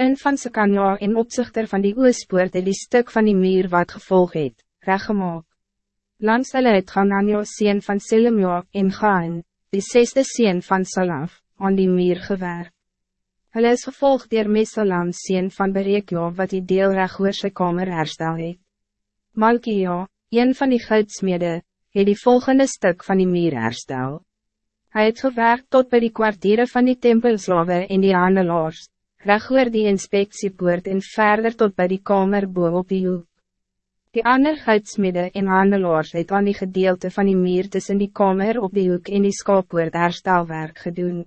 In van Sekanja en opzichter van die oospoort het die stuk van die muur wat gevolg het, reggemaak. Langs hulle het Ganania sien van Selemja en Gaan, die zesde sien van Salaf, aan die muur gewerkt. Hulle is gevolg dier Mesalam sien van Berekja wat die deel regoorse kamer herstel het. Malkia, een van die goudsmede, het die volgende stuk van die muur herstel. Hij het gewerkt tot bij die kwartieren van die tempelslawe en die handelaars, reg oor die inspectiepoort en verder tot bij die kamer boven op die hoek. Die ander goudsmede en handelaars het aan die gedeelte van die muur tussen die kamer op die hoek en die skaalpoort herstelwerk gedoen.